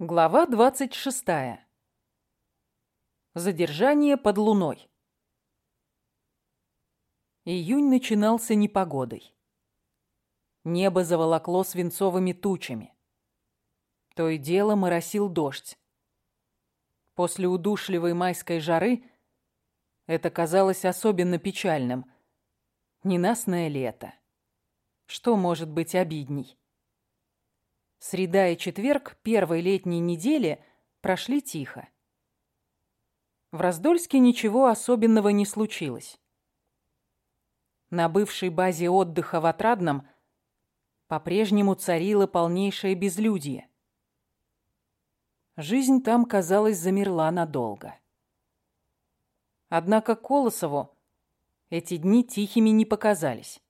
Глава 26. Задержание под луной. Июнь начинался непогодой. Небо заволокло свинцовыми тучами. То и дело моросил дождь. После удушливой майской жары это казалось особенно печальным. Ненастное лето. Что может быть обидней? Среда и четверг первой летней недели прошли тихо. В Раздольске ничего особенного не случилось. На бывшей базе отдыха в Отрадном по-прежнему царило полнейшее безлюдье. Жизнь там, казалось, замерла надолго. Однако Колосову эти дни тихими не показались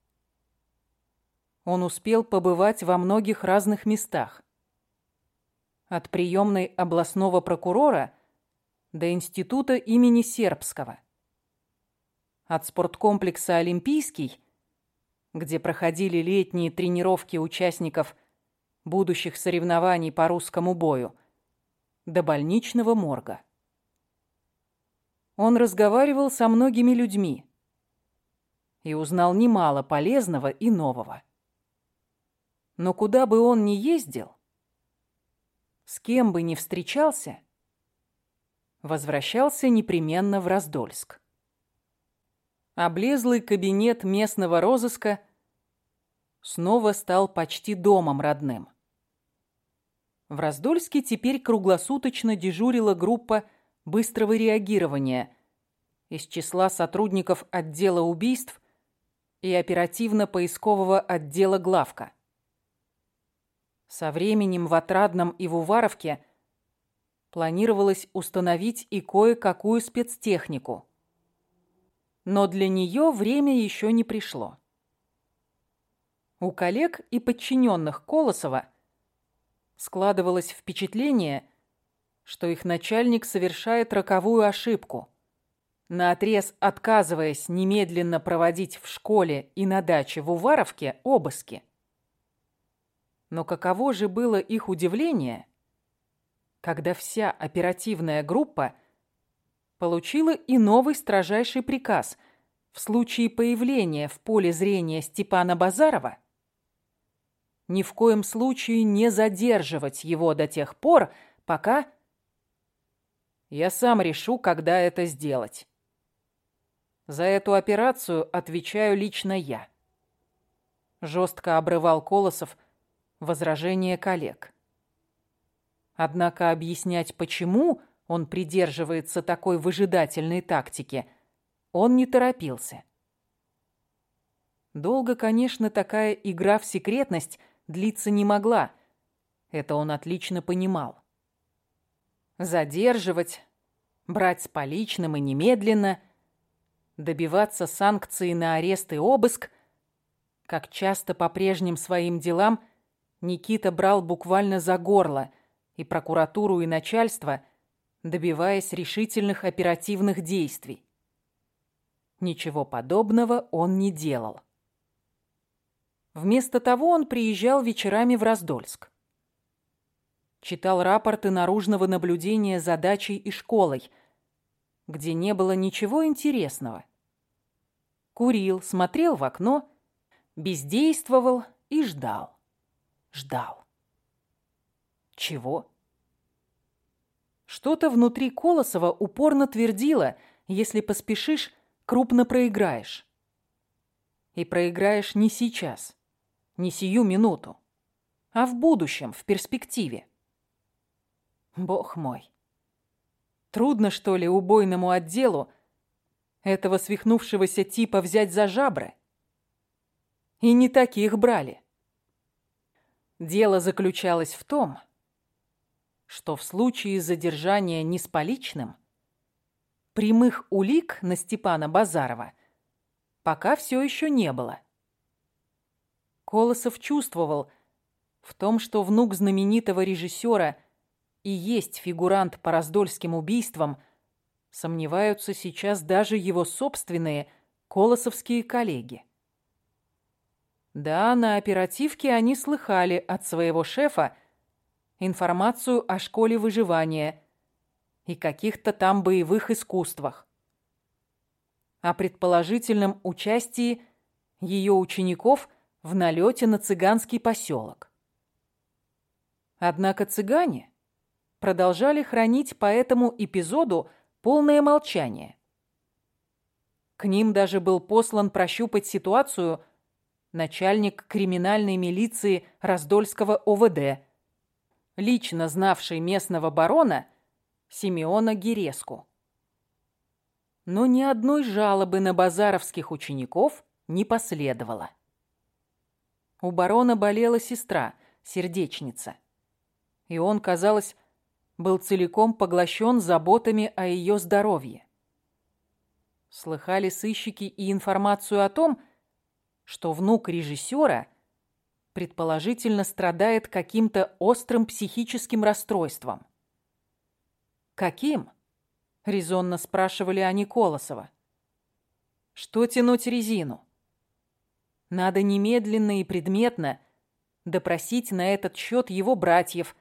он успел побывать во многих разных местах. От приемной областного прокурора до института имени Сербского. От спорткомплекса «Олимпийский», где проходили летние тренировки участников будущих соревнований по русскому бою, до больничного морга. Он разговаривал со многими людьми и узнал немало полезного и нового. Но куда бы он ни ездил, с кем бы ни встречался, возвращался непременно в Раздольск. Облезлый кабинет местного розыска снова стал почти домом родным. В Раздольске теперь круглосуточно дежурила группа быстрого реагирования из числа сотрудников отдела убийств и оперативно-поискового отдела главка. Со временем в Отрадном и в Уваровке планировалось установить и кое-какую спецтехнику. Но для нее время еще не пришло. У коллег и подчиненных Колосова складывалось впечатление, что их начальник совершает роковую ошибку, наотрез отказываясь немедленно проводить в школе и на даче в Уваровке обыски. Но каково же было их удивление, когда вся оперативная группа получила и новый строжайший приказ в случае появления в поле зрения Степана Базарова ни в коем случае не задерживать его до тех пор, пока... Я сам решу, когда это сделать. За эту операцию отвечаю лично я. Жестко обрывал Колосов, возражения коллег. Однако объяснять, почему он придерживается такой выжидательной тактики, он не торопился. Долго, конечно, такая игра в секретность длиться не могла. Это он отлично понимал. Задерживать, брать с поличным и немедленно, добиваться санкции на арест и обыск, как часто по прежним своим делам Никита брал буквально за горло и прокуратуру, и начальство, добиваясь решительных оперативных действий. Ничего подобного он не делал. Вместо того он приезжал вечерами в Раздольск. Читал рапорты наружного наблюдения за дачей и школой, где не было ничего интересного. Курил, смотрел в окно, бездействовал и ждал ждал. Чего? Что-то внутри Колосова упорно твердило, если поспешишь, крупно проиграешь. И проиграешь не сейчас, не сию минуту, а в будущем, в перспективе. Бог мой. Трудно, что ли, убойному отделу этого свихнувшегося типа взять за жабры? И не таких брали. Дело заключалось в том, что в случае задержания не с поличным прямых улик на Степана Базарова пока все еще не было. Колосов чувствовал в том, что внук знаменитого режиссера и есть фигурант по раздольским убийствам, сомневаются сейчас даже его собственные колосовские коллеги. Да, на оперативке они слыхали от своего шефа, информацию о школе выживания и каких-то там боевых искусствах, о предположительном участии ее учеников в налете на цыганский поселок. Однако цыгане продолжали хранить по этому эпизоду полное молчание. К ним даже был послан прощупать ситуацию начальник криминальной милиции Раздольского ОВД, лично знавший местного барона Симеона Гереску. Но ни одной жалобы на базаровских учеников не последовало. У барона болела сестра, сердечница. И он, казалось, был целиком поглощен заботами о ее здоровье. Слыхали сыщики и информацию о том, что внук режиссера предположительно страдает каким-то острым психическим расстройством. «Каким?» — резонно спрашивали они Колосова. «Что тянуть резину?» Надо немедленно и предметно допросить на этот счет его братьев,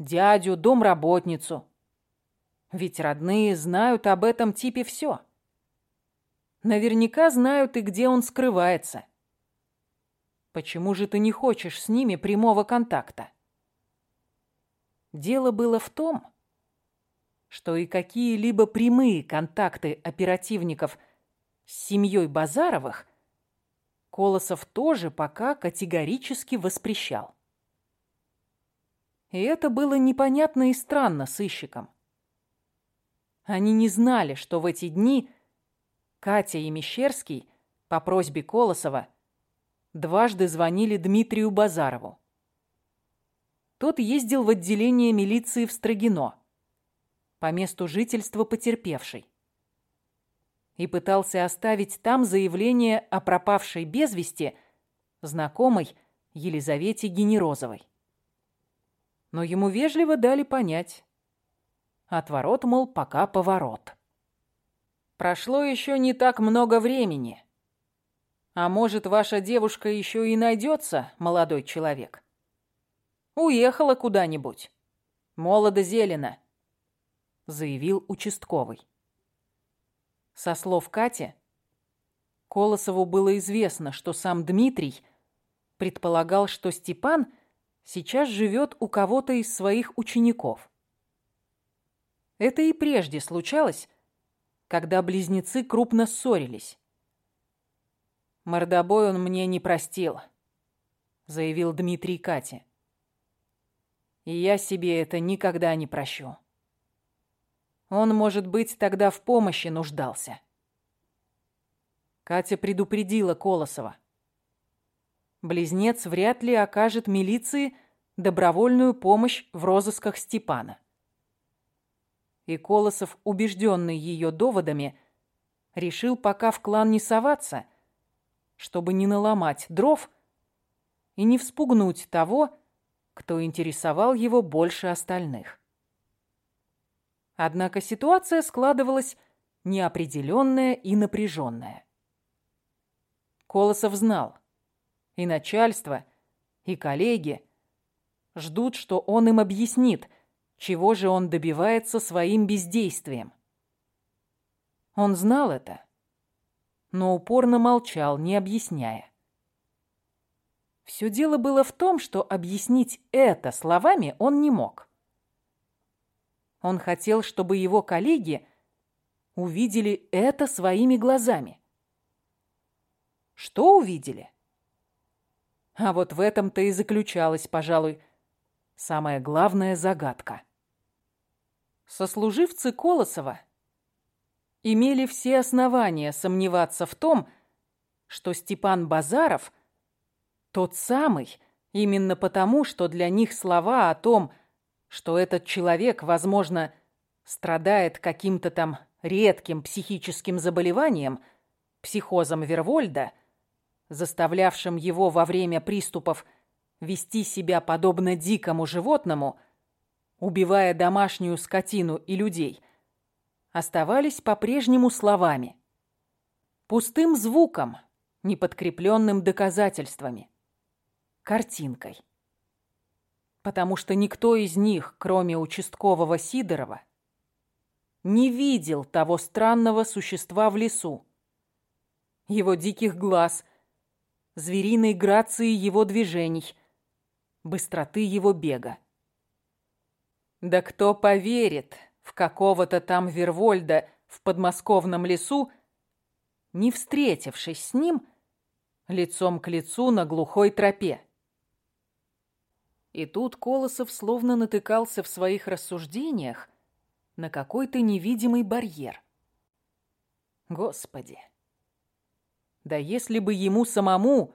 дядю, домработницу. Ведь родные знают об этом типе все. Наверняка знают и где он скрывается. Почему же ты не хочешь с ними прямого контакта? Дело было в том, что и какие-либо прямые контакты оперативников с семьей Базаровых Колосов тоже пока категорически воспрещал. И это было непонятно и странно сыщикам. Они не знали, что в эти дни Катя и Мещерский по просьбе Колосова дважды звонили Дмитрию Базарову. Тот ездил в отделение милиции в Строгино, по месту жительства потерпевшей, и пытался оставить там заявление о пропавшей без вести знакомой Елизавете Генерозовой. Но ему вежливо дали понять. Отворот, мол, пока поворот. Прошло еще не так много времени, а может, ваша девушка еще и найдется, молодой человек? Уехала куда-нибудь. Молодо-зелено, заявил участковый. Со слов Кати, Колосову было известно, что сам Дмитрий предполагал, что Степан сейчас живет у кого-то из своих учеников. Это и прежде случалось, когда близнецы крупно ссорились. «Мордобой он мне не простил», — заявил Дмитрий Кате. «И я себе это никогда не прощу. Он, может быть, тогда в помощи нуждался». Катя предупредила Колосова. Близнец вряд ли окажет милиции добровольную помощь в розысках Степана. И Колосов, убежденный ее доводами, решил пока в клан не соваться чтобы не наломать дров и не вспугнуть того, кто интересовал его больше остальных. Однако ситуация складывалась неопределенная и напряженная. Колосов знал, и начальство, и коллеги ждут, что он им объяснит, чего же он добивается своим бездействием. Он знал это но упорно молчал, не объясняя. Все дело было в том, что объяснить это словами он не мог. Он хотел, чтобы его коллеги увидели это своими глазами. Что увидели? А вот в этом-то и заключалась, пожалуй, самая главная загадка. Сослуживцы Колосова – имели все основания сомневаться в том, что Степан Базаров тот самый, именно потому, что для них слова о том, что этот человек, возможно, страдает каким-то там редким психическим заболеванием, психозом Вервольда, заставлявшим его во время приступов вести себя подобно дикому животному, убивая домашнюю скотину и людей – оставались по-прежнему словами. Пустым звуком, неподкрепленным доказательствами. Картинкой. потому что никто из них, кроме участкового Сидорова, не видел того странного существа в лесу. Его диких глаз, звериной грации его движений, быстроты его бега. Да кто поверит в какого-то там Вервольда в подмосковном лесу, не встретившись с ним лицом к лицу на глухой тропе? И тут Колосов словно натыкался в своих рассуждениях на какой-то невидимый барьер. Господи! Да если бы ему самому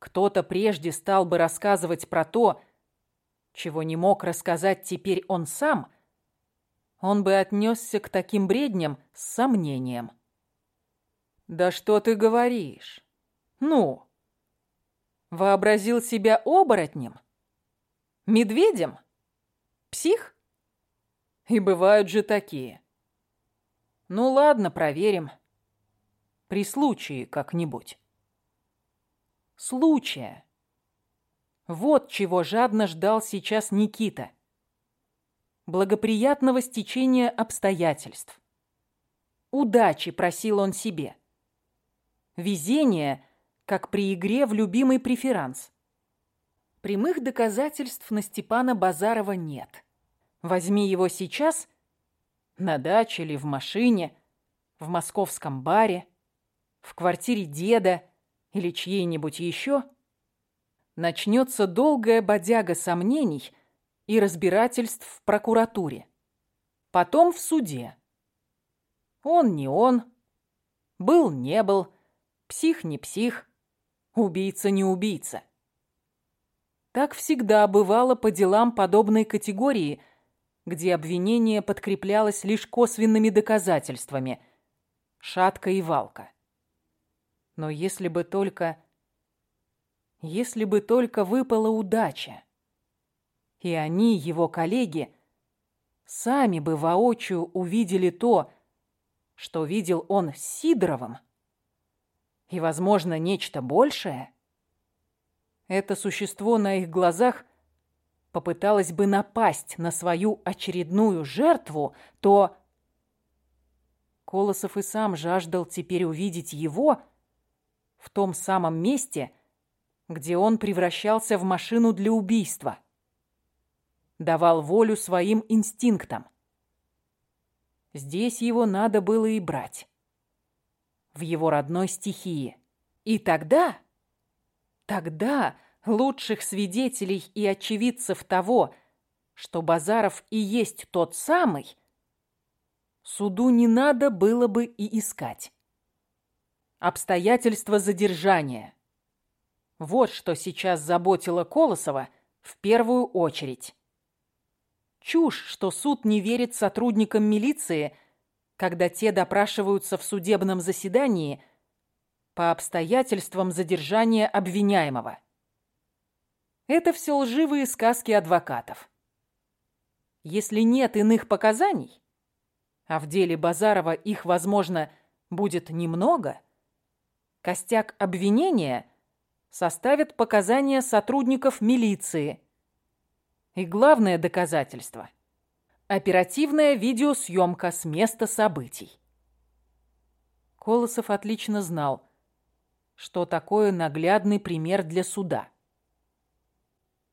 кто-то прежде стал бы рассказывать про то, чего не мог рассказать теперь он сам, он бы отнесся к таким бредням с сомнением. «Да что ты говоришь? Ну, вообразил себя оборотнем?» Медведем? Псих? И бывают же такие. Ну ладно, проверим. При случае как-нибудь. Случая. Вот чего жадно ждал сейчас Никита. Благоприятного стечения обстоятельств. Удачи просил он себе. Везение, как при игре в любимый преферанс. Прямых доказательств на Степана Базарова нет. Возьми его сейчас на даче или в машине, в московском баре, в квартире деда или чьей-нибудь еще, начнется долгая бодяга сомнений и разбирательств в прокуратуре. Потом в суде. Он не он, был не был, псих не псих, убийца не убийца. Так всегда бывало по делам подобной категории, где обвинение подкреплялось лишь косвенными доказательствами. Шатка и валка. Но если бы только... Если бы только выпала удача, и они, его коллеги, сами бы воочию увидели то, что видел он с Сидоровым, и, возможно, нечто большее — это существо на их глазах попыталось бы напасть на свою очередную жертву, то... Колосов и сам жаждал теперь увидеть его в том самом месте, где он превращался в машину для убийства. Давал волю своим инстинктам. Здесь его надо было и брать. В его родной стихии. И тогда Тогда лучших свидетелей и очевидцев того, что Базаров и есть тот самый, суду не надо было бы и искать. Обстоятельства задержания. Вот что сейчас заботило Колосова в первую очередь. Чушь, что суд не верит сотрудникам милиции, когда те допрашиваются в судебном заседании – по обстоятельствам задержания обвиняемого. Это все лживые сказки адвокатов. Если нет иных показаний, а в деле Базарова их, возможно, будет немного, костяк обвинения составит показания сотрудников милиции. И главное доказательство – оперативная видеосъемка с места событий. Колосов отлично знал, что такое наглядный пример для суда.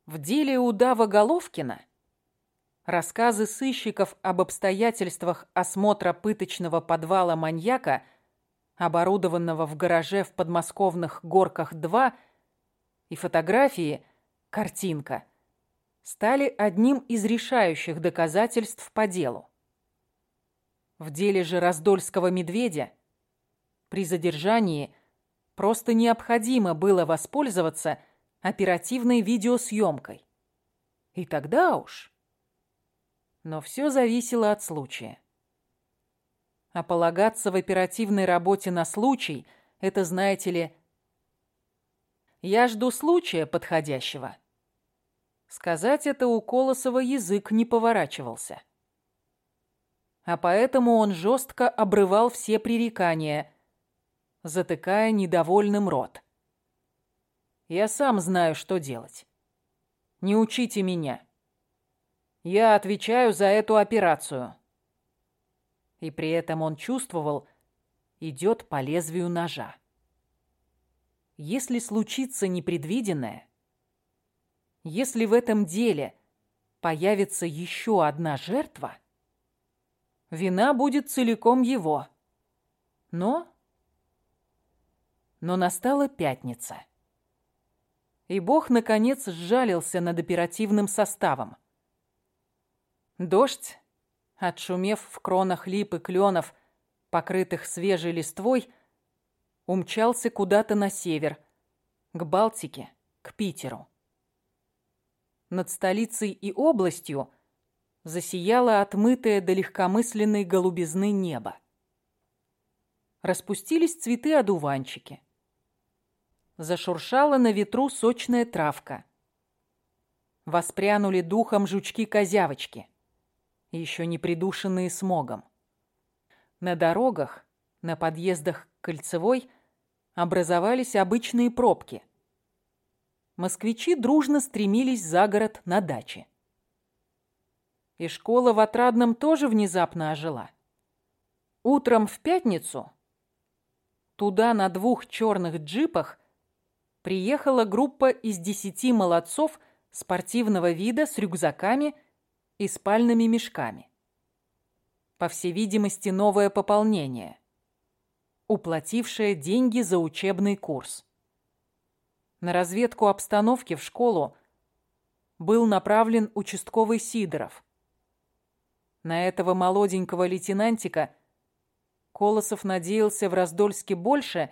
В деле удава Головкина рассказы сыщиков об обстоятельствах осмотра пыточного подвала маньяка, оборудованного в гараже в подмосковных Горках-2, и фотографии, картинка, стали одним из решающих доказательств по делу. В деле же Раздольского медведя при задержании – Просто необходимо было воспользоваться оперативной видеосъемкой. И тогда уж... Но все зависело от случая. А полагаться в оперативной работе на случай – это, знаете ли... Я жду случая подходящего. Сказать это у Колосова язык не поворачивался. А поэтому он жестко обрывал все пререкания – затыкая недовольным рот. «Я сам знаю, что делать. Не учите меня. Я отвечаю за эту операцию. И при этом он чувствовал, идет по лезвию ножа. Если случится непредвиденное, если в этом деле появится еще одна жертва, вина будет целиком его. Но... Но настала пятница. И Бог, наконец, сжалился над оперативным составом. Дождь, отшумев в кронах лип и кленов, покрытых свежей листвой, умчался куда-то на север, к Балтике, к Питеру. Над столицей и областью засияло отмытое до легкомысленной голубизны небо. Распустились цветы-одуванчики. Зашуршала на ветру сочная травка. Воспрянули духом жучки-козявочки, еще не придушенные смогом. На дорогах, на подъездах к Кольцевой образовались обычные пробки. Москвичи дружно стремились за город на даче. И школа в Отрадном тоже внезапно ожила. Утром в пятницу туда на двух черных джипах приехала группа из десяти молодцов спортивного вида с рюкзаками и спальными мешками. По всей видимости, новое пополнение, уплатившее деньги за учебный курс. На разведку обстановки в школу был направлен участковый Сидоров. На этого молоденького лейтенантика Колосов надеялся в Раздольске больше,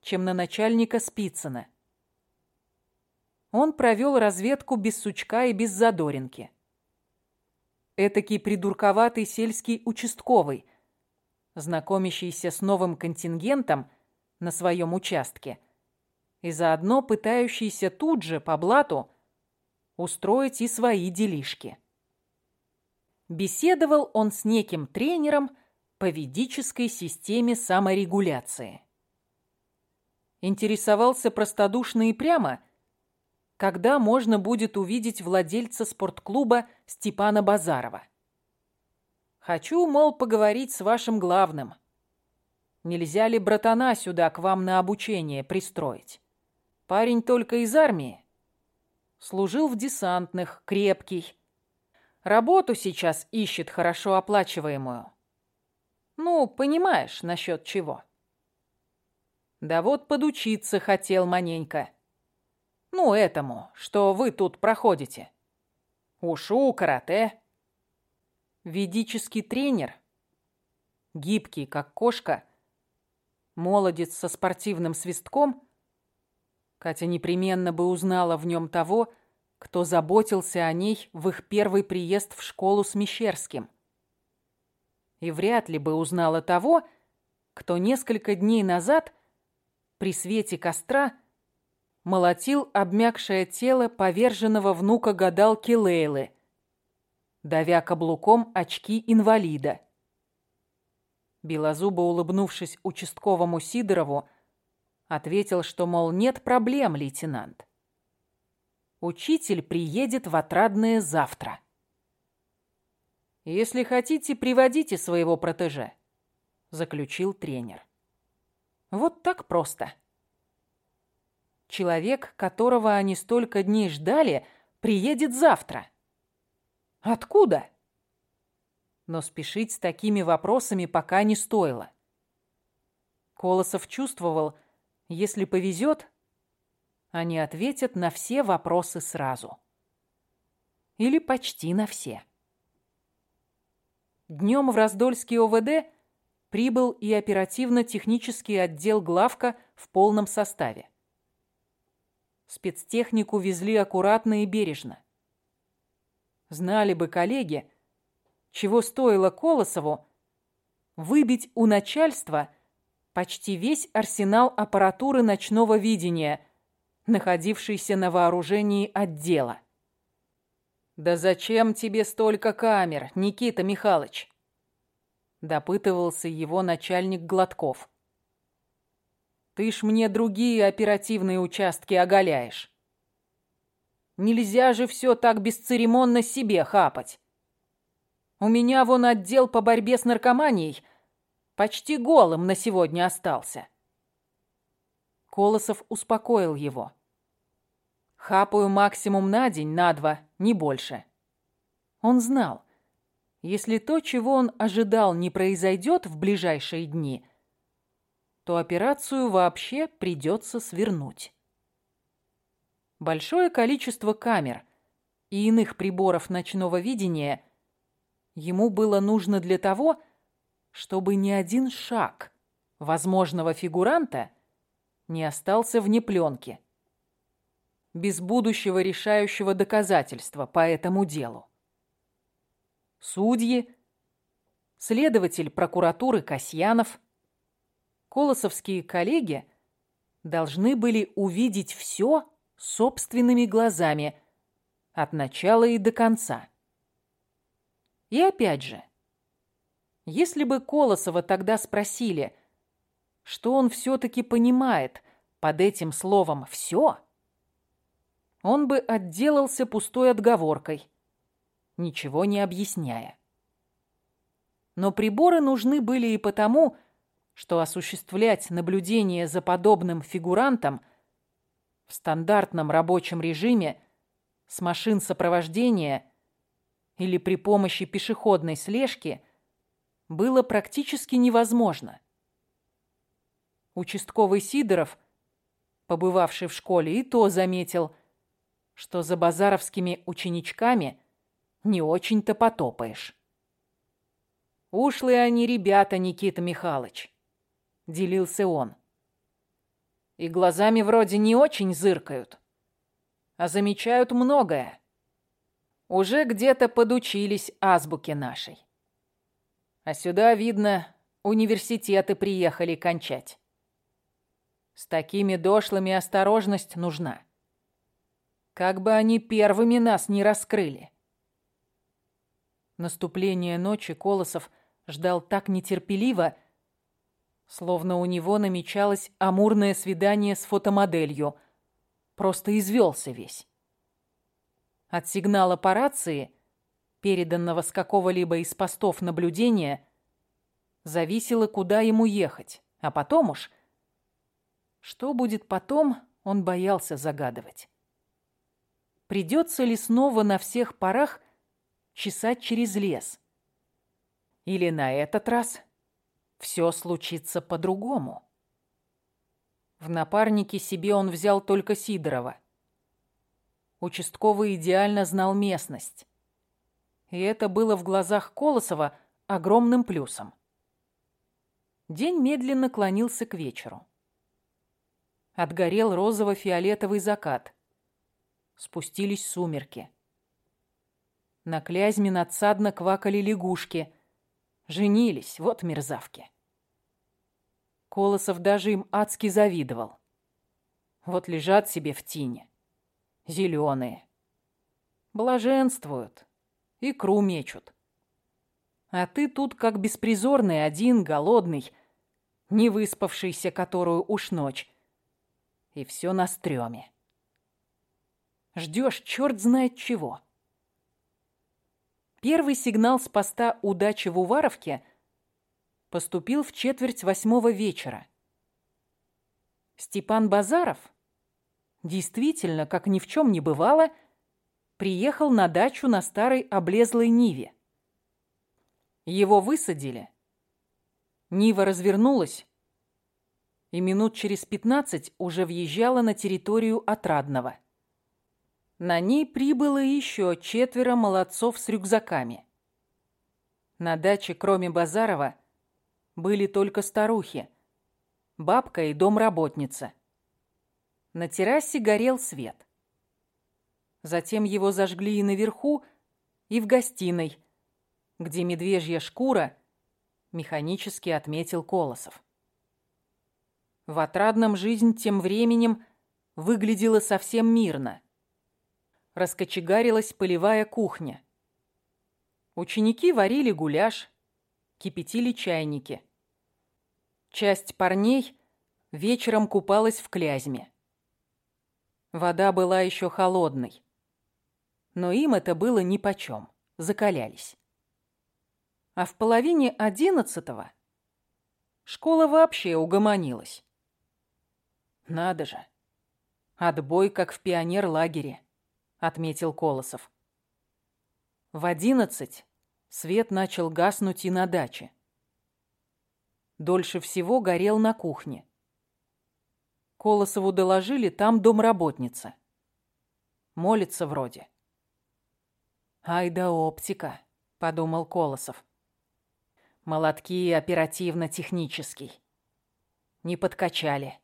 чем на начальника Спицына. Он провел разведку без сучка и без задоринки. Этакий придурковатый сельский участковый, знакомящийся с новым контингентом на своем участке и заодно пытающийся тут же, по блату, устроить и свои делишки. Беседовал он с неким тренером по ведической системе саморегуляции. Интересовался простодушно и прямо – когда можно будет увидеть владельца спортклуба Степана Базарова. Хочу, мол, поговорить с вашим главным. Нельзя ли братана сюда к вам на обучение пристроить? Парень только из армии. Служил в десантных, крепкий. Работу сейчас ищет хорошо оплачиваемую. Ну, понимаешь, насчет чего. Да вот подучиться хотел маненько. Ну, этому, что вы тут проходите. Ушу, карате. Ведический тренер, гибкий, как кошка, молодец со спортивным свистком. Катя непременно бы узнала в нем того, кто заботился о ней в их первый приезд в школу с Мещерским. И вряд ли бы узнала того, кто несколько дней назад при свете костра молотил обмякшее тело поверженного внука гадалки Лейлы, давя каблуком очки инвалида. Белозубо улыбнувшись участковому Сидорову, ответил, что, мол, нет проблем, лейтенант. Учитель приедет в Отрадное завтра. «Если хотите, приводите своего протеже», — заключил тренер. Вот так просто. Человек, которого они столько дней ждали, приедет завтра. Откуда? Но спешить с такими вопросами пока не стоило. Колосов чувствовал, если повезет, они ответят на все вопросы сразу. Или почти на все. Днем в Раздольский ОВД прибыл и оперативно-технический отдел главка в полном составе. Спецтехнику везли аккуратно и бережно. Знали бы коллеги, чего стоило Колосову выбить у начальства почти весь арсенал аппаратуры ночного видения, находившийся на вооружении отдела. «Да зачем тебе столько камер, Никита Михайлович?» Допытывался его начальник Гладков. Ты ж мне другие оперативные участки оголяешь. Нельзя же все так бесцеремонно себе хапать. У меня вон отдел по борьбе с наркоманией почти голым на сегодня остался. Колосов успокоил его. Хапаю максимум на день, на два, не больше. Он знал, если то, чего он ожидал, не произойдет в ближайшие дни, то операцию вообще придется свернуть. Большое количество камер и иных приборов ночного видения ему было нужно для того, чтобы ни один шаг возможного фигуранта не остался вне пленки, без будущего решающего доказательства по этому делу. Судьи, следователь прокуратуры Касьянов, колосовские коллеги должны были увидеть все, собственными глазами от начала и до конца. И опять же, если бы Колосова тогда спросили, что он все-таки понимает под этим словом «все», он бы отделался пустой отговоркой, ничего не объясняя. Но приборы нужны были и потому, что осуществлять наблюдение за подобным фигурантом – в стандартном рабочем режиме с машин сопровождения или при помощи пешеходной слежки было практически невозможно. Участковый Сидоров, побывавший в школе, и то заметил, что за базаровскими ученичками не очень-то потопаешь. «Ушлые они ребята, Никита Михайлович», — делился он и глазами вроде не очень зыркают, а замечают многое. Уже где-то подучились азбуке нашей. А сюда, видно, университеты приехали кончать. С такими дошлыми осторожность нужна. Как бы они первыми нас не раскрыли. Наступление ночи Колосов ждал так нетерпеливо, Словно у него намечалось амурное свидание с фотомоделью. Просто извелся весь. От сигнала по рации, переданного с какого-либо из постов наблюдения, зависело, куда ему ехать. А потом уж... Что будет потом, он боялся загадывать. Придется ли снова на всех парах чесать через лес? Или на этот раз все случится по-другому. В напарнике себе он взял только Сидорова. Участковый идеально знал местность. И это было в глазах Колосова огромным плюсом. День медленно клонился к вечеру. Отгорел розово-фиолетовый закат. Спустились сумерки. На клязьме надсадно квакали лягушки. Женились, вот мерзавки. Колосов даже им адски завидовал. Вот лежат себе в тине. Зеленые. Блаженствуют. Икру мечут. А ты тут как беспризорный, один, голодный, не выспавшийся, которую уж ночь. И все на стреме. Ждешь черт знает чего. Первый сигнал с поста «Удачи в Уваровке» поступил в четверть восьмого вечера. Степан Базаров, действительно, как ни в чем не бывало, приехал на дачу на старой облезлой Ниве. Его высадили. Нива развернулась и минут через пятнадцать уже въезжала на территорию Отрадного. На ней прибыло еще четверо молодцов с рюкзаками. На даче, кроме Базарова, были только старухи, бабка и домработница. На террасе горел свет. Затем его зажгли и наверху, и в гостиной, где медвежья шкура механически отметил Колосов. В отрадном жизнь тем временем выглядела совсем мирно. Раскочегарилась полевая кухня. Ученики варили гуляш, кипятили чайники. Часть парней вечером купалась в клязьме. Вода была еще холодной. Но им это было нипочем, закалялись. А в половине одиннадцатого школа вообще угомонилась. Надо же. Отбой, как в пионер-лагере, отметил Колосов. В одиннадцать свет начал гаснуть и на даче. Дольше всего горел на кухне. Колосову доложили, там домработница. Молится вроде. «Ай да оптика», — подумал Колосов. «Молотки оперативно-технический. Не подкачали.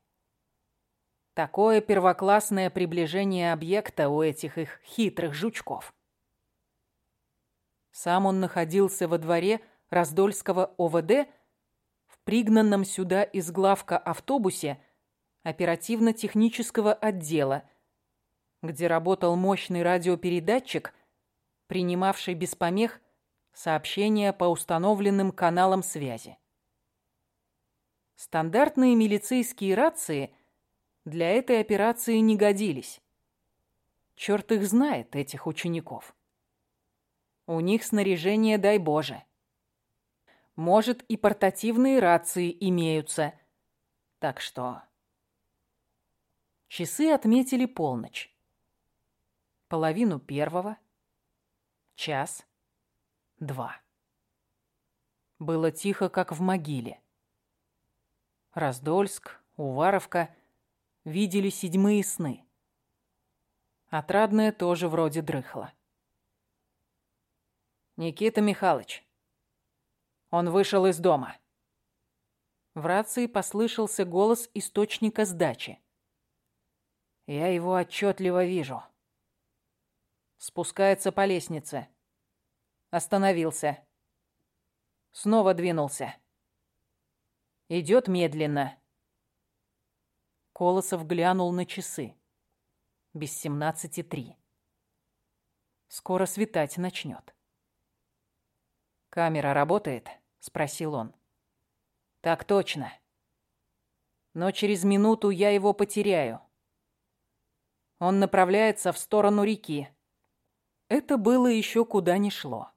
Такое первоклассное приближение объекта у этих их хитрых жучков». Сам он находился во дворе Раздольского ОВД в пригнанном сюда из главка автобусе оперативно-технического отдела, где работал мощный радиопередатчик, принимавший без помех сообщения по установленным каналам связи. Стандартные милицейские рации для этой операции не годились. Черт их знает, этих учеников. У них снаряжение, дай Боже. Может, и портативные рации имеются. Так что... Часы отметили полночь. Половину первого — час, два. Было тихо, как в могиле. Раздольск, Уваровка видели седьмые сны. Отрадная тоже вроде дрыхла. «Никита Михайлович». Он вышел из дома. В рации послышался голос источника сдачи. «Я его отчетливо вижу». Спускается по лестнице. Остановился. Снова двинулся. Идет медленно. Колосов глянул на часы. Без семнадцати три. Скоро светать начнет. «Камера работает?» — спросил он. «Так точно. Но через минуту я его потеряю. Он направляется в сторону реки. Это было еще куда ни шло.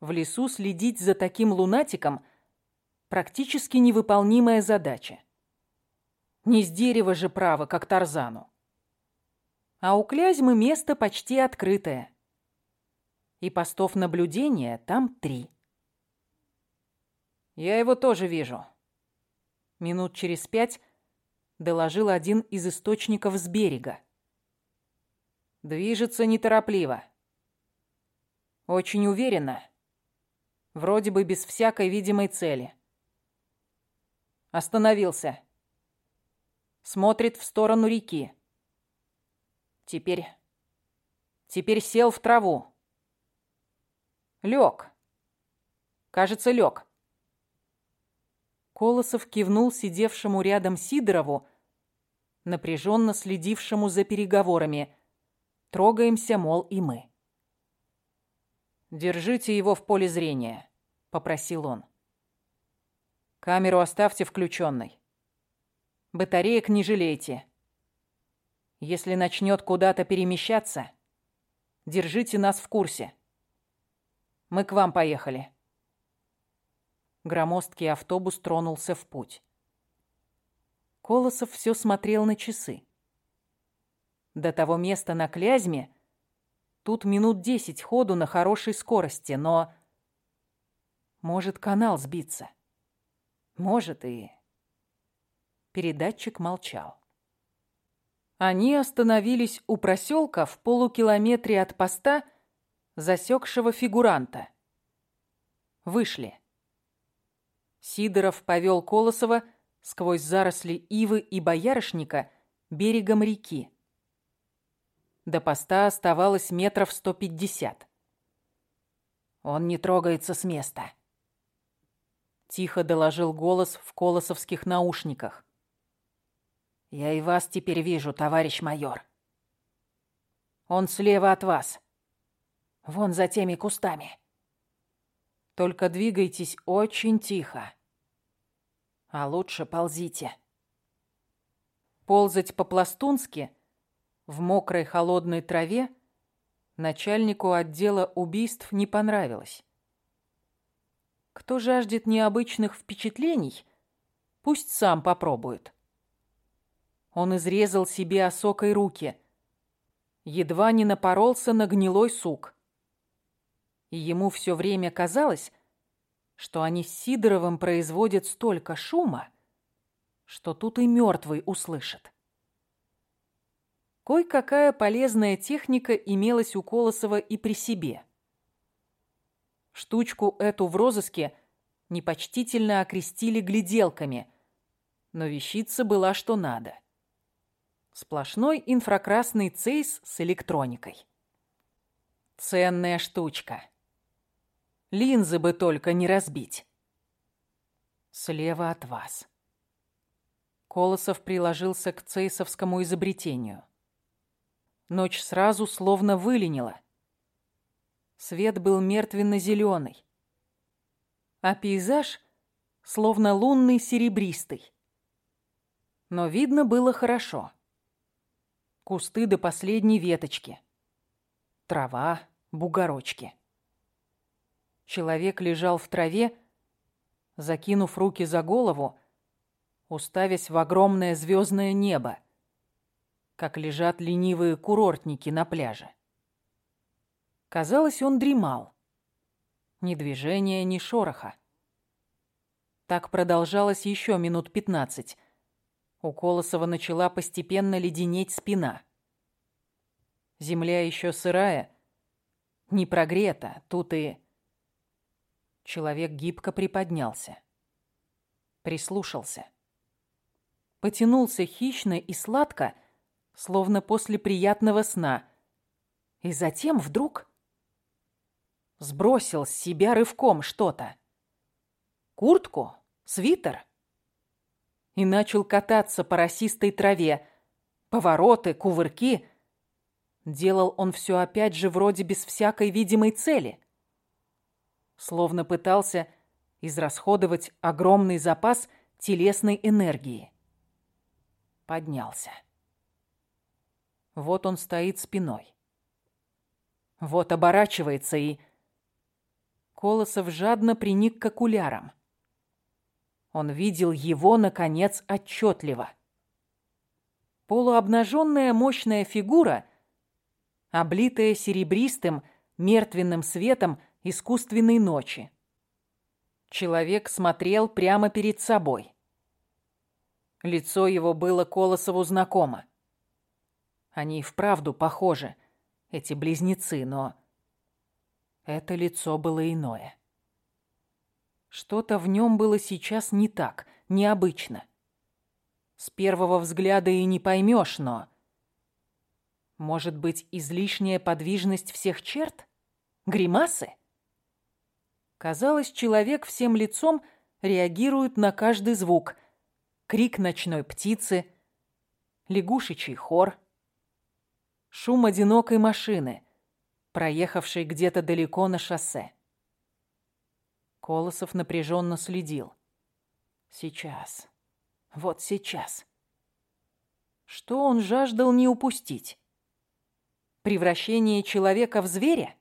В лесу следить за таким лунатиком – практически невыполнимая задача. Не с дерева же право, как Тарзану. А у Клязьмы место почти открытое. И постов наблюдения там три. Я его тоже вижу. Минут через пять доложил один из источников с берега. Движется неторопливо. Очень уверенно. Вроде бы без всякой видимой цели. Остановился. Смотрит в сторону реки. Теперь... Теперь сел в траву. Лег. Кажется, лег. Колосов кивнул сидевшему рядом Сидорову, напряженно следившему за переговорами, Трогаемся, мол, и мы. «Держите его в поле зрения», — попросил он. «Камеру оставьте включенной. Батареек не жалейте. Если начнет куда-то перемещаться, держите нас в курсе. Мы к вам поехали». Громоздкий автобус тронулся в путь. Колосов все смотрел на часы. До того места на Клязьме тут минут десять ходу на хорошей скорости, но... Может канал сбиться. Может и... Передатчик молчал. Они остановились у проселка в полукилометре от поста, засекшего фигуранта. Вышли. Сидоров повел Колосова сквозь заросли ивы и боярышника берегом реки. До поста оставалось метров сто пятьдесят. Он не трогается с места. Тихо доложил голос в колосовских наушниках. Я и вас теперь вижу, товарищ майор. Он слева от вас. Вон за теми кустами. Только двигайтесь очень тихо. А лучше ползите. Ползать по-пластунски в мокрой холодной траве начальнику отдела убийств не понравилось. Кто жаждет необычных впечатлений, пусть сам попробует. Он изрезал себе осокой руки, едва не напоролся на гнилой сук. И ему все время казалось, что они с Сидоровым производят столько шума, что тут и мертвый услышит. Кой-какая полезная техника имелась у Колосова и при себе. Штучку эту в розыске непочтительно окрестили гляделками, но вещица была что надо. Сплошной инфракрасный цейс с электроникой. Ценная штучка. Линзы бы только не разбить. Слева от вас. Колосов приложился к цейсовскому изобретению. Ночь сразу словно выленила. Свет был мертвенно-зеленый, а пейзаж словно лунный серебристый. Но видно было хорошо. Кусты до последней веточки. Трава, бугорочки. Человек лежал в траве, закинув руки за голову, уставясь в огромное звездное небо, как лежат ленивые курортники на пляже. Казалось, он дремал. Ни движения, ни шороха. Так продолжалось еще минут пятнадцать. У Колосова начала постепенно леденеть спина. Земля еще сырая, не прогрета, тут и... Человек гибко приподнялся. Прислушался. Потянулся хищно и сладко, словно после приятного сна. И затем вдруг сбросил с себя рывком что-то. Куртку? Свитер? И начал кататься по росистой траве. Повороты, кувырки. Делал он все опять же вроде без всякой видимой цели словно пытался израсходовать огромный запас телесной энергии. Поднялся. Вот он стоит спиной. Вот оборачивается и... Колосов жадно приник к окулярам. Он видел его, наконец, отчетливо. Полуобнаженная мощная фигура, облитая серебристым, мертвенным светом, искусственной ночи. Человек смотрел прямо перед собой. Лицо его было Колосову знакомо. Они и вправду похожи, эти близнецы, но... Это лицо было иное. Что-то в нем было сейчас не так, необычно. С первого взгляда и не поймешь, но... Может быть, излишняя подвижность всех черт? Гримасы? Казалось, человек всем лицом реагирует на каждый звук. Крик ночной птицы, лягушечий хор, шум одинокой машины, проехавшей где-то далеко на шоссе. Колосов напряженно следил. Сейчас. Вот сейчас. Что он жаждал не упустить? Превращение человека в зверя?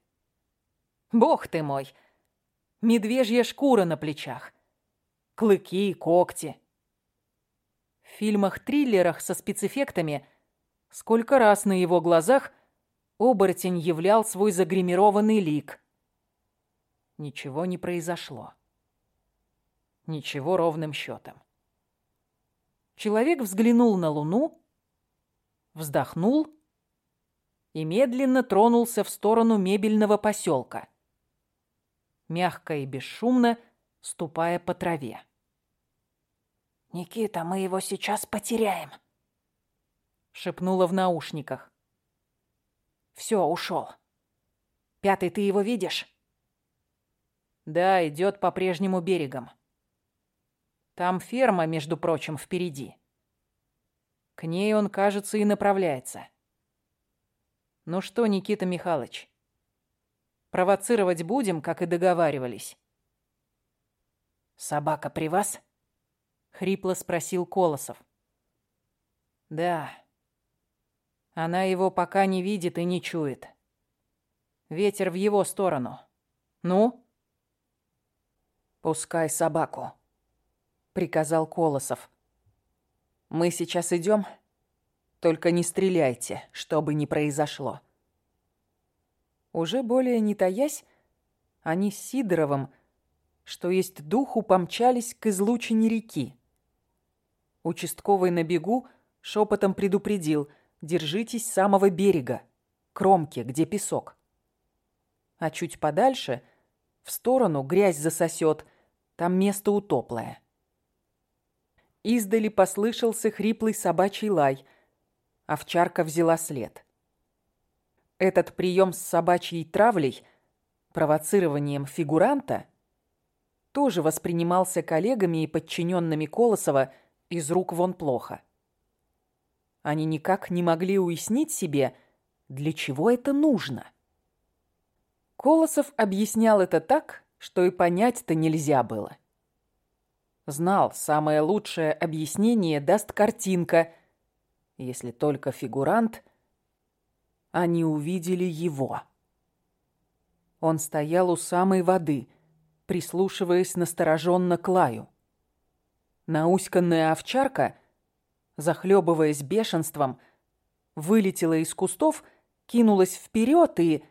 Бог ты мой! медвежья шкура на плечах, клыки, когти. В фильмах-триллерах со спецэффектами сколько раз на его глазах оборотень являл свой загримированный лик. Ничего не произошло. Ничего ровным счетом. Человек взглянул на луну, вздохнул и медленно тронулся в сторону мебельного поселка мягко и бесшумно, ступая по траве. «Никита, мы его сейчас потеряем», — шепнула в наушниках. «Все, ушел. Пятый, ты его видишь?» «Да, идет по прежнему берегам. Там ферма, между прочим, впереди. К ней он, кажется, и направляется. Ну что, Никита Михайлович, Провоцировать будем, как и договаривались. «Собака при вас?» — хрипло спросил Колосов. «Да. Она его пока не видит и не чует. Ветер в его сторону. Ну?» «Пускай собаку», — приказал Колосов. «Мы сейчас идем, только не стреляйте, что бы ни произошло». Уже более не таясь, они с Сидоровым, что есть духу, помчались к излучине реки. Участковый на бегу шепотом предупредил «Держитесь самого берега, кромки, где песок». А чуть подальше, в сторону, грязь засосет, там место утоплое. Издали послышался хриплый собачий лай. Овчарка взяла след. Этот прием с собачьей травлей, провоцированием фигуранта, тоже воспринимался коллегами и подчиненными Колосова из рук вон плохо. Они никак не могли уяснить себе, для чего это нужно. Колосов объяснял это так, что и понять-то нельзя было. Знал, самое лучшее объяснение даст картинка, если только фигурант они увидели его. Он стоял у самой воды, прислушиваясь настороженно к лаю. Науськанная овчарка, захлебываясь бешенством, вылетела из кустов, кинулась вперед и...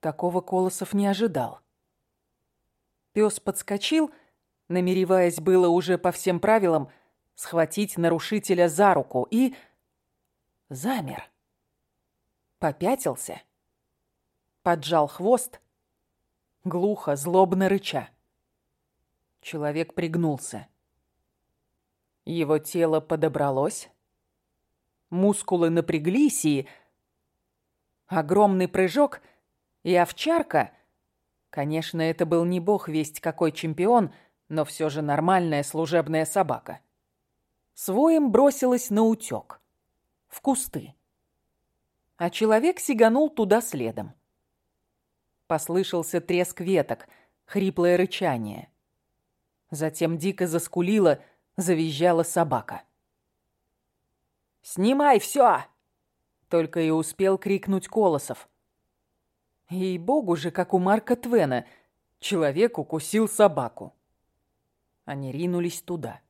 Такого Колосов не ожидал. Пес подскочил, намереваясь было уже по всем правилам схватить нарушителя за руку и... замер попятился, поджал хвост, глухо, злобно рыча. Человек пригнулся. Его тело подобралось, мускулы напряглись и... Огромный прыжок, и овчарка... Конечно, это был не бог весть какой чемпион, но все же нормальная служебная собака. Своим бросилась на утек. В кусты а человек сиганул туда следом. Послышался треск веток, хриплое рычание. Затем дико заскулила, завизжала собака. «Снимай все!» Только и успел крикнуть Колосов. Ей-богу же, как у Марка Твена, человек укусил собаку. Они ринулись туда.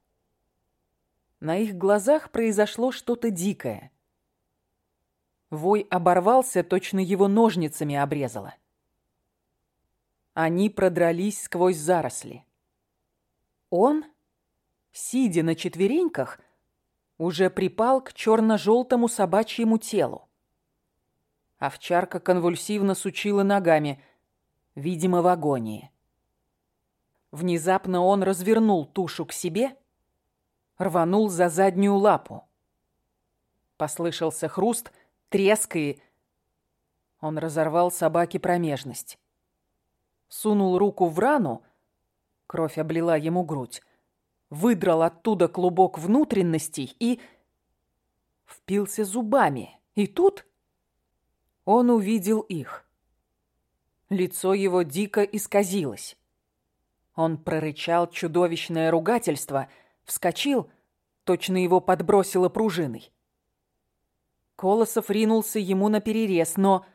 На их глазах произошло что-то дикое. Вой оборвался, точно его ножницами обрезало. Они продрались сквозь заросли. Он, сидя на четвереньках, уже припал к черно-желтому собачьему телу. Овчарка конвульсивно сучила ногами, видимо, в агонии. Внезапно он развернул тушу к себе, рванул за заднюю лапу. Послышался хруст — треск и... Он разорвал собаке промежность. Сунул руку в рану, кровь облила ему грудь, выдрал оттуда клубок внутренностей и... Впился зубами. И тут он увидел их. Лицо его дико исказилось. Он прорычал чудовищное ругательство, вскочил, точно его подбросило пружиной. Колосов ринулся ему на перерез, но...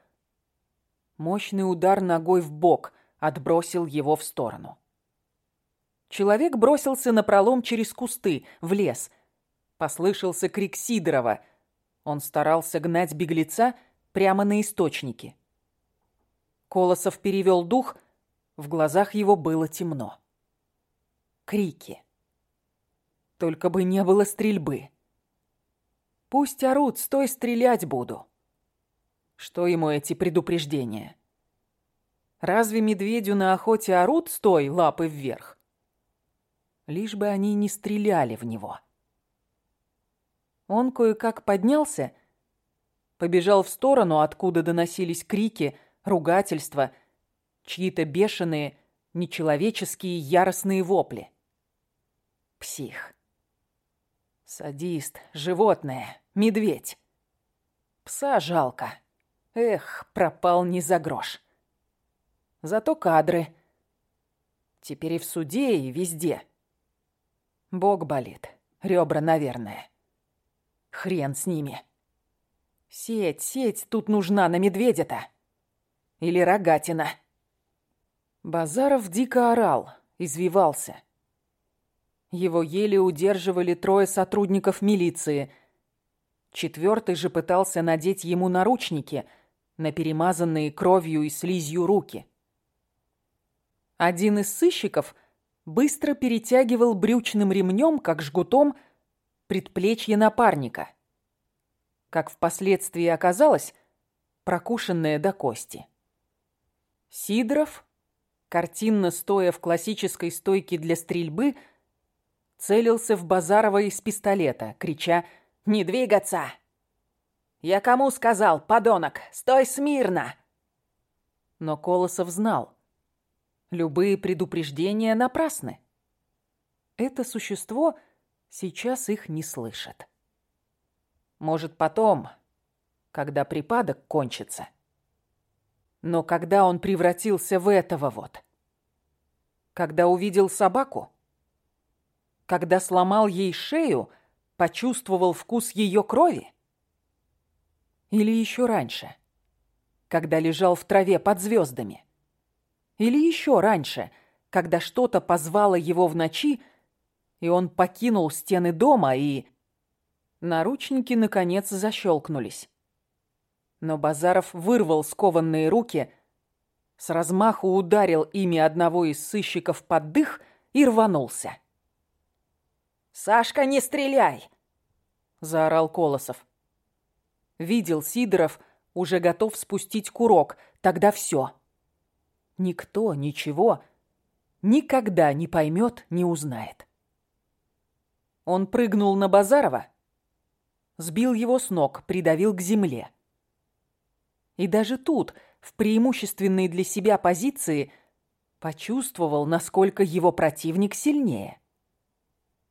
Мощный удар ногой в бок отбросил его в сторону. Человек бросился на пролом через кусты, в лес. Послышался крик Сидорова. Он старался гнать беглеца прямо на источники. Колосов перевел дух, в глазах его было темно. Крики. Только бы не было стрельбы. Пусть орут, стой, стрелять буду. Что ему эти предупреждения? Разве медведю на охоте орут, стой, лапы вверх? Лишь бы они не стреляли в него. Он кое-как поднялся, побежал в сторону, откуда доносились крики, ругательства, чьи-то бешеные, нечеловеческие яростные вопли. Псих. Садист, животное, медведь. Пса жалко. Эх, пропал не за грош. Зато кадры. Теперь и в суде, и везде. Бог болит. Ребра, наверное. Хрен с ними. Сеть, сеть тут нужна на медведя-то. Или рогатина. Базаров дико орал, извивался. Его еле удерживали трое сотрудников милиции. Четвертый же пытался надеть ему наручники на перемазанные кровью и слизью руки. Один из сыщиков быстро перетягивал брючным ремнем, как жгутом, предплечье напарника. Как впоследствии оказалось, прокушенное до кости. Сидоров, картинно стоя в классической стойке для стрельбы, целился в Базарова из пистолета, крича «Не двигаться!» «Я кому сказал, подонок? Стой смирно!» Но Колосов знал. Любые предупреждения напрасны. Это существо сейчас их не слышит. Может, потом, когда припадок кончится. Но когда он превратился в этого вот? Когда увидел собаку? Когда сломал ей шею, почувствовал вкус ее крови? Или еще раньше, когда лежал в траве под звездами? Или еще раньше, когда что-то позвало его в ночи, и он покинул стены дома и... Наручники, наконец, защелкнулись. Но Базаров вырвал скованные руки, с размаху ударил ими одного из сыщиков под дых и рванулся. «Сашка, не стреляй!» — заорал Колосов. Видел Сидоров, уже готов спустить курок, тогда все. Никто ничего никогда не поймет, не узнает. Он прыгнул на Базарова, сбил его с ног, придавил к земле. И даже тут, в преимущественной для себя позиции, почувствовал, насколько его противник сильнее.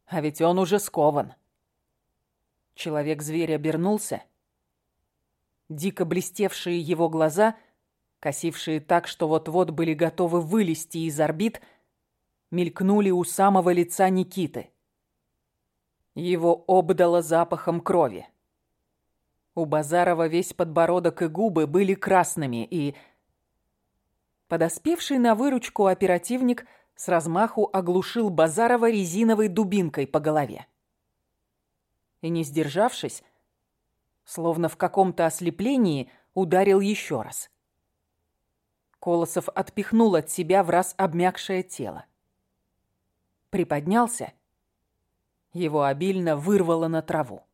А ведь он уже скован. Человек-зверь обернулся. Дико блестевшие его глаза, косившие так, что вот-вот были готовы вылезти из орбит, мелькнули у самого лица Никиты. Его обдало запахом крови. У Базарова весь подбородок и губы были красными, и... Подоспевший на выручку оперативник с размаху оглушил Базарова резиновой дубинкой по голове. И, не сдержавшись, словно в каком-то ослеплении, ударил еще раз. Колосов отпихнул от себя в раз обмякшее тело. Приподнялся. Его обильно вырвало на траву.